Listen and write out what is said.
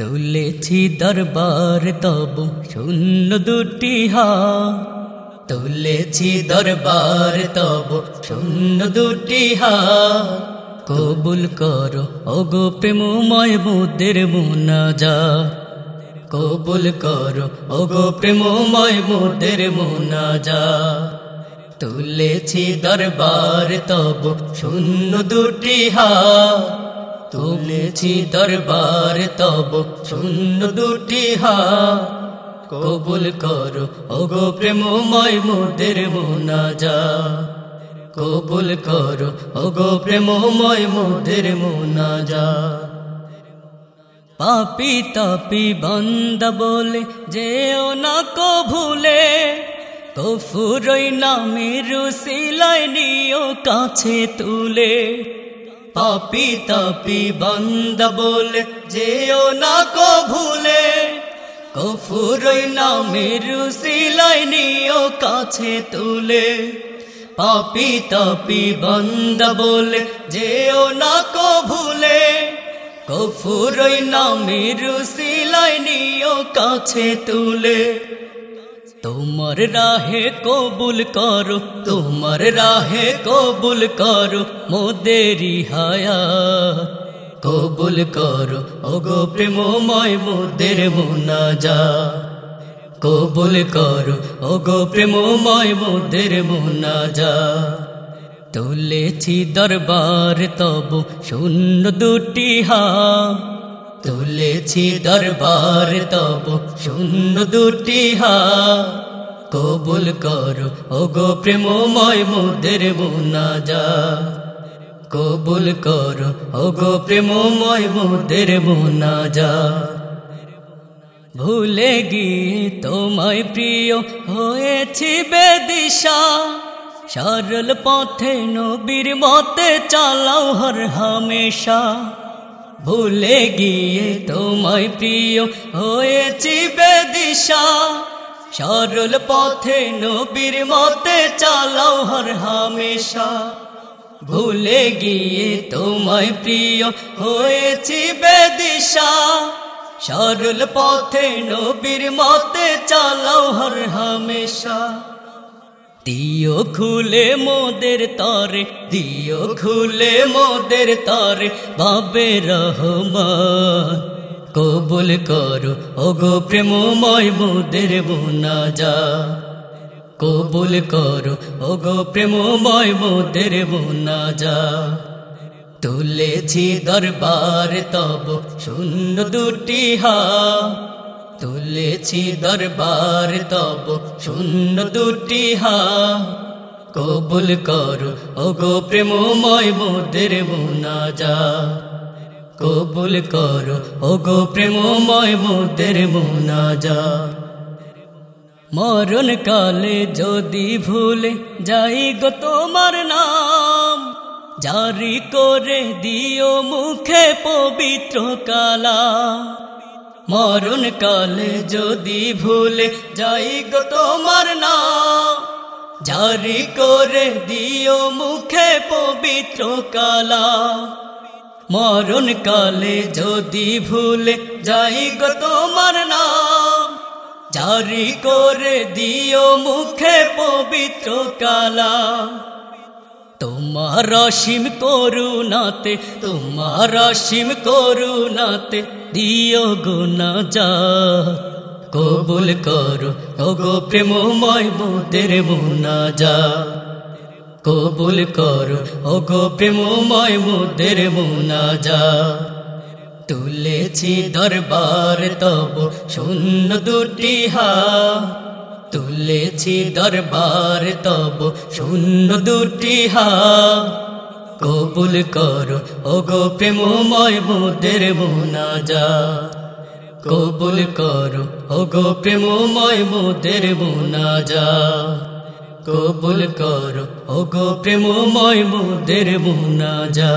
তুলেছি দরবার তব শূন্য দুটি হা। তুলেছি দরবার তব শূন্য দুটি হা। কবুল করো ওগো প্রেমময় মুদের মুনাজা কবুল করো ওগো প্রেমময় মুদের মুনাজা তুলেছি দরবার তব শূন্য দুটি হা। তুলেছি দরবার তব, শূন্য দুটি হা। কবুল করো, ওগো প্রেমময় মুদের মুনাজা। কবুল করো, ওগো প্রেমময় মুদের মুনাজা। পাপি তাপি বন্দ বলে যেও না কো ভুলে। কফুরই নামে রুসিলাই নিও কাছে তুলে। পাপি তাপি বন্দ বলে, যেও না কো ভুলে। কফুরই নামে রুসিলাই নিও কাছে তুলে। পাপি তাপি বন্দ বলে, যেও না কো ভুলে। কফুরই নামে রুসিলাই নিও কাছে তুলে। তোমার রাহে কবুল করো, তোমার রাহে কবুল করো মোদেরি হায়া কবুল করো, ওগো প্রেমময় মোদের মুনাজা কবুল করো, ওগো প্রেমময় মোদের মুনাজা তুলেছি দরবার তব শূন্য দুটি হা তুলেছি দরবার তব, শূন্য দুটি হা কবুল করো, ওগো প্রেমময় মুদের মুনাজা কবুল করো, ওগো প্রেমময় মুদের মুনাজা ভুলে গিয়ে তোমায় প্রিয় হয়েছি বেদিশা। সরল পথে নবীর মতে চালাও হর হামেশা। ভুলে গিয়ে তোমায় প্রিয় হয়েছি বেদিশা। সরল পথে নবীর মতে চালাও হর হামেশা। ভুলে গিয়ে তোমায় প্রিয় হয়েছি বেদিশা। সরল পথে নবীর মতে চালাও হর হামেশা। দিও খুলে মোদের তরে, দিও খুলে মোদের তরে, বাবে রহমান। কবুল করো, ওগো প্রেমময় মোদের মুনাজা। কবুল করো, ওগো প্রেমময় মোদের মুনাজা। তুলেছি দরবার তব, শূন্য দুটি হা তুলেছি দরবার, তব শূন্য দুটি হা। কবুল করো, ওগো প্রেমময় মোদের মুনাজা। কবুল করো, ওগো প্রেমময় মোদের মুনাজা। মরণ কালে যদি ভুলে যাই গো তোমার নাম, জারি করে দিও মুখে পবিত্র কালা মরণ কালে যদি ভুলে যাই গো তোমার নাম, জারি করে দিও মুখে পবিত্র কালা মরণ কালে যদি ভুলে যাই গো তোমার নাম, জারি করে দিও মুখে পবিত্র কালা তোমার অসীম করুণাতে, তোমার অসীম করুণাতে দিও গুনা যা কবুল করো, ওগো প্রেমময় মোদের মুনা যা কবুল করো, ওগো প্রেমময় মোদের মুনা যা তুলেছি দরবার তব, শূন্য দুটি হা তুলেছি দরবার, তব শূন্য দুটি হা কবুল করো, ওগো প্রেমময় মোদের মুনাজা কবুল করো, ওগো প্রেমময় মোদের মুনাজা কবুল করো, ওগো প্রেমময় মোদের মুনাজা